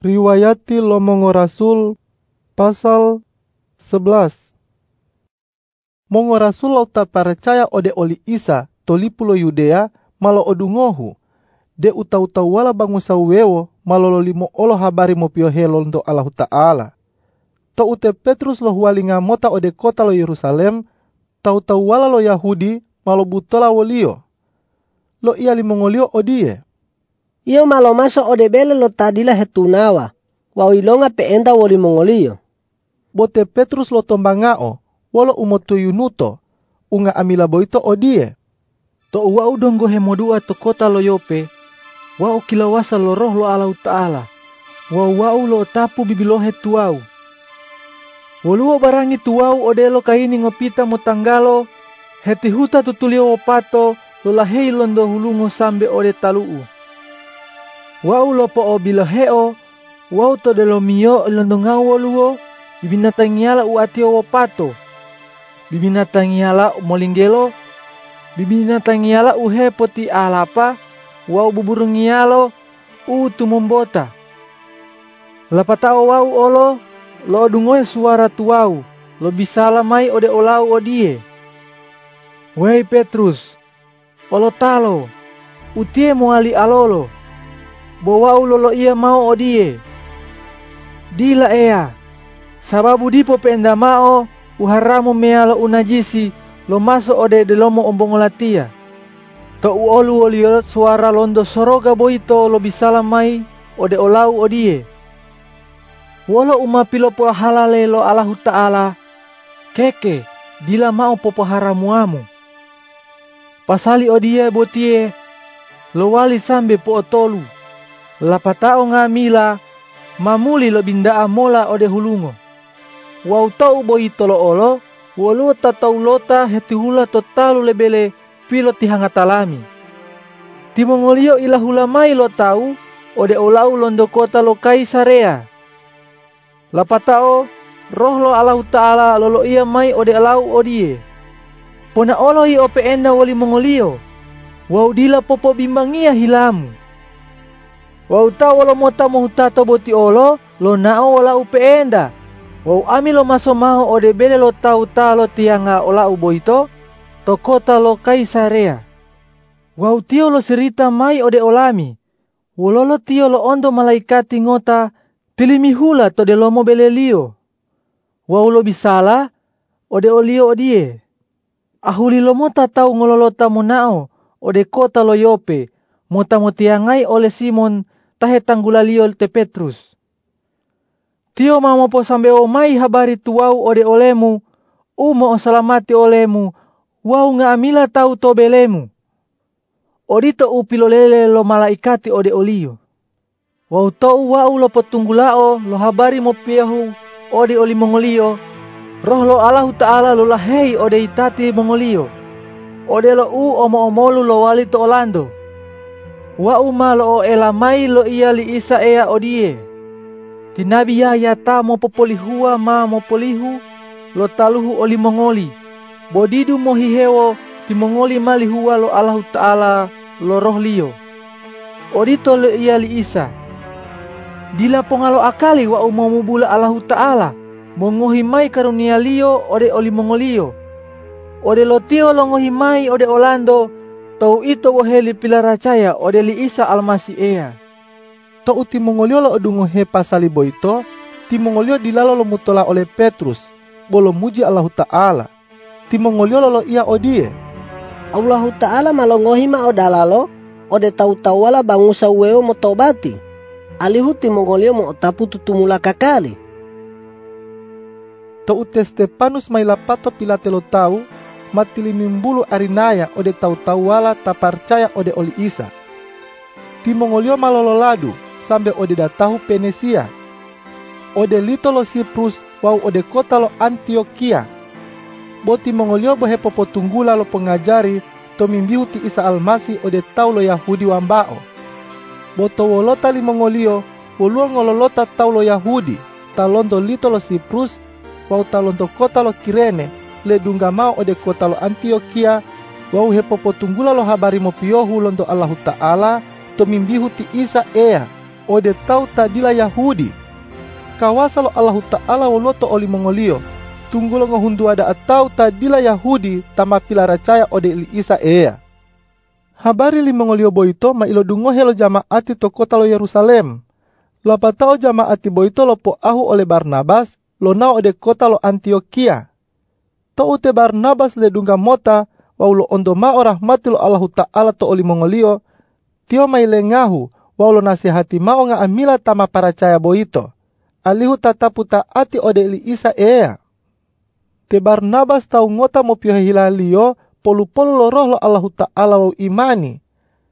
Riwayati Lomongo Rasul pasal 11 Mongo Rasul lau tak percaya ode oli Isa tolipulo Yudea malo odungohu de utau-tau wala bangu wewo malo limo olo habari mo pio helo ndo Allah Ta'ala. To ute Petrus lo hualinga mota ode kota lo Yerusalem tau-tau wala lo Yahudi malo butola wolio. Lo ia limongolio odie. Iyo malo maso ode bele lo tadila hetunawa. Wawilonga pe enda woli mongolio. Bote Petrus lo tombangao. Wolo umotu yunuto. Unga amila boito odie. To uwa udongo hemodua to kota lo yope. Wa ukilawasa lo roh lo alau ta'ala. Wa wau lo tapu bibilohe tuau. Woluo barangi tuau odelo kaini ngopita motanggalo. Heti huta tutulio opato lo lahei londo hulungo sambe ode taluu. Wau lo po o bilaheo, wau to de lo mio londo ngawo luo, bibinatangiala u atio wo pato. Bibinatangiala molingelo, bibinatangiala u hepoti alapa, wau buburungialo u tumombota. Lapatao wau olo, lo dungoe suara tuau, lo bisala mai ode olau odie. Wei Petrus, olo talo, utie moali alolo, bowau lolo ia mau odie. Dila ea, sababu dipo penda mao uharamu mealo unajisi lo maso ode delomo ombongolatia. To uolu oliot suara londo soroga boito lo bisala mai ode olau odie. Wolo uma pilo po halale lo Allahu Ta'ala, keke, dila mau popo haramuamu. Pasali odie botie, lo wali sambe po otolu lapatao nga mila mamuli lo bindaa mola ode hulungo. Wau tau boi tolo olo, walu tatau lota hetihula totalu lebele pilo tihangatalami. Timongolio ila hulamai lo tau, ode olau londo kota lo kaisarea. Lapatao, roh lo alahu ta'ala lolo ia mai ode alau odie. Pona olo i ope enda wali mongolio, wau dila popo bimbangia hilamu. Wau tau wala mota mo hutato boti olo, lo nao wala upeenda. Wau ami lo maso maho ode bele lo tau ta lo tianga ola uboito, to kota lo kaisarea. Wau tio lo serita mai ode olami. Wololo tio lo ondo malaikati ngota, tilimi hula to de lomo bele lio. Wau lo bisala, ode olio odie. Ahuli lo mota tau ngololota monao, ode kota lo yope, mota motiangai oleh Simon tahe tanggulalio te Petrus. Tio mamo po sambe o mai habari tuau ode olemu, umo o salamati olemu, wau nga amila tau to belemu. Odito upilolele lo malaikati ode olio. Wau tou wau lo petunggulao lo habari mo piahu ode oli mongolio, roh lo Allahu Ta'ala lo lahei ode itati mongolio. Ode lo u omo omolu lo wali to olando wa umalo o elamai lo ia li isa ea odie. Tinabi ya ya ta mo popolihua ma mo polihu lo taluhu oli mongoli. Bodidu mo hihewo ti mongoli mali hua lo Allah Ta'ala lo roh lio. Odito lo ia li isa. Dila pongalo akali wa umamu bula Allah Ta'ala. Mongohi mai karunia lio ode oli mongolio. Ode lo tio lo ngohi mai ode Orlando Tau ito woheli pilaracaya odeli Isa almasi ea. To uti mongolio lo odungo he pasali boito, ti mongolio dilalo lo mutola oleh Petrus, bolo muji Allah Ta'ala. Ti mongolio lo ia odie. Allah Ta'ala malongohi ma odalalo, ode tau tawala bangusa weo motobati. Alihu ti mongolio mo otapu tutumula kakali. To ute Stepanus may lapato pilatelo tau, matilimimbulu arinaya ode tau-tau wala ta percaya ode oli Isa. Timongolio malololadu sambe ode datahu Penesia. Ode litolo Siprus wau ode kota lo Antioquia. Bo timongolio bohe popotunggula lo pengajari to mimbihu ti Isa Almasi ode tau lo Yahudi wambao. Boto wolota limongolio wolua ngololota tau lo Yahudi talondo litolo Siprus wau talondo kota lo Kirene le dungamao ode kota lo Antioquia wau hepopo tunggula lo habari mo piohu londo Allahu Ta'ala to mimbihu ti Isa ea ode tau tadila Yahudi. Kawasa lo Allah Ta'ala woloto oli mongolio. Tunggulo ngohundu ada atau tadila Yahudi tama pilara caya ode li Isa ea. Habari li mongolio boito ma ilo dungo helo jamaati to kota lo Yerusalem. Lapatao jamaati boito lo po ahu oleh Barnabas lo nao ode kota lo Antioquia. To ute Barnabas le dunga mota waulo ondo ma orah mati lo Allah Ta'ala to oli mongolio. Tio mai lengahu waulo nasihati mao nga amila tama paracaya boito alihu tatapu ati ode li isa ea. Te Barnabas tau ngota mo pio hilalio polu-polu lo roh lo Allah Ta'ala wa imani.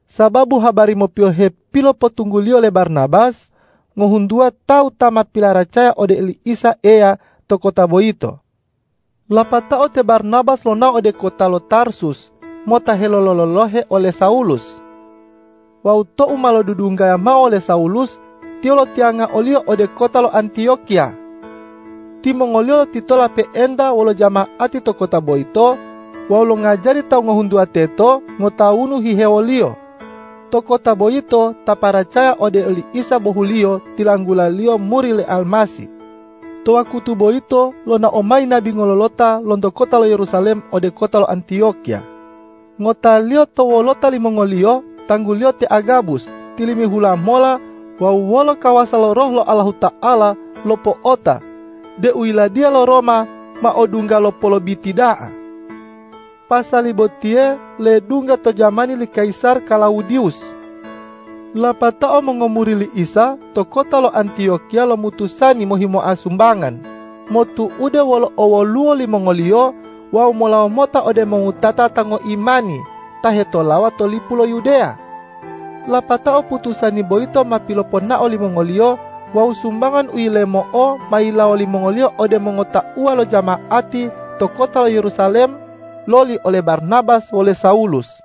Sababu habari mo pio he pilo potunggulio le Barnabas, ngohundua tau tama pilaracaya ode li isa ea to kota boito. Lapatao te Barnabas lo na ode kota lo Tarsus, mota helolololohe oleh Saulus. Wau to umalo dudunggaya ma oleh Saulus, tiolo tianga olio ode kota lo Antioquia. Ti mongolio titola pe enda wolo jama ati to kota boito, waulo ngajari tau ngohundua teto ngotaunu hiheolio. To kota boito taparacaya ode eli isa bohulio tilanggula lio muri le almasi. To akutu boito lo na omai nabi ngololota londo kota lo Yerusalem ode kota lo Antioquia. Ngota lio to wolota limongolio tanggulio te agabus tilimi hula mola wauwolo kawasa lo roh lo Allah Ta'ala lo po ota, de uila dia lo Roma ma odunga lo polo bitidaa. Pasali botie le dunga to jamani li kaisar Kalaudius. Lapatao mengomuri li Isa to kota lo Antioquia lo mutusani mohimo asumbangan. Motu ude wolo owoluo li mongolio wau molao mota ode mengutata tango imani taheto lawa to lipulo Yudea lapatao putusani boito mapilopona oli mongolio wau sumbangan uilemo o maila oli mongolio ode mongota ua lo jamaati to kota lo Yerusalem loli oleh Barnabas oleh Saulus.